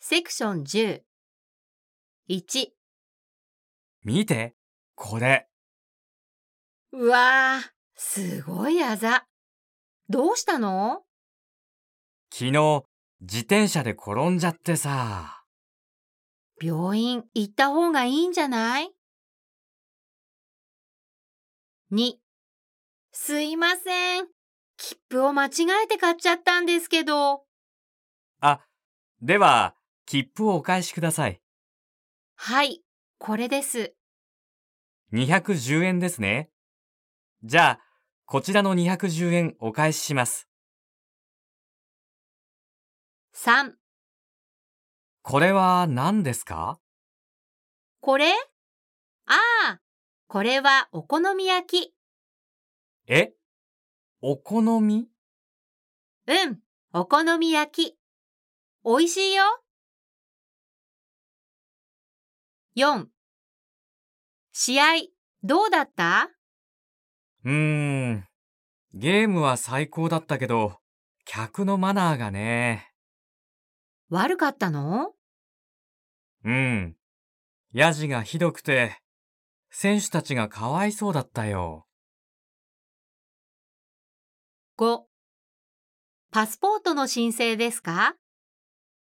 セクション10。1。見て、これ。うわー、すごいあざ。どうしたの？昨日、自転車で転んじゃってさ。病院行った方がいいんじゃない ?2。すいません。切符を間違えて買っちゃったんですけど。あ、では、切符をお返しください。はい、これです。210円ですね。じゃあ、こちらの210円お返しします。3。これは何ですか？これ？ああ、これはお好み焼き。え？お好み？うん、お好み焼き。美味しいよ。4。試合、どうだった？うーん。ゲームは最高だったけど、客のマナーがね。悪かったの？うん。ヤジがひどくて、選手たちがかわいそうだったよ。5. パスポートの申請ですか？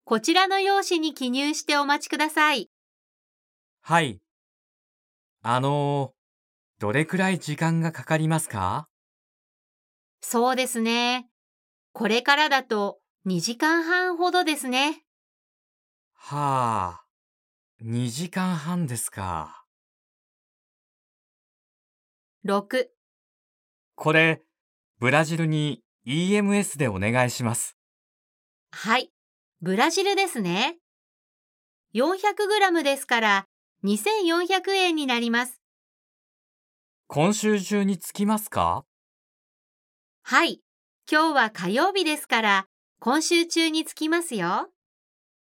こちらの用紙に記入してお待ちください。はい。あのー、どれくらい時間がかかりますか？そうですね。これからだと2時間半ほどですね。はあ、2時間半ですか。6. これ、ブラジルに EMS でお願いします。はい。ブラジルですね。400g ですから2400円になります。今週中に着きますか？はい。今日は火曜日ですから今週中に着きますよ。